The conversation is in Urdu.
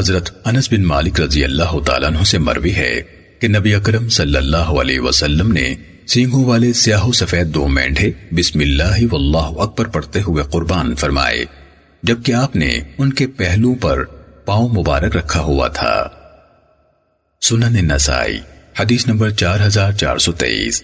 حضرت انس بن مالک رضی اللہ تعالیٰ عنہ سے مروی ہے کہ نبی اکرم صلی اللہ علیہ وسلم نے سینگوں والے سیاہ و سفید دو مینڈے بسم اللہ واللہ اکبر پڑھتے ہوئے قربان فرمائے، جبکہ آپ نے ان کے پہلو پر پاؤں مبارک رکھا ہوا تھا۔ سنن نسائی، حدیث نمبر چار ہزار چار سو تیئیس۔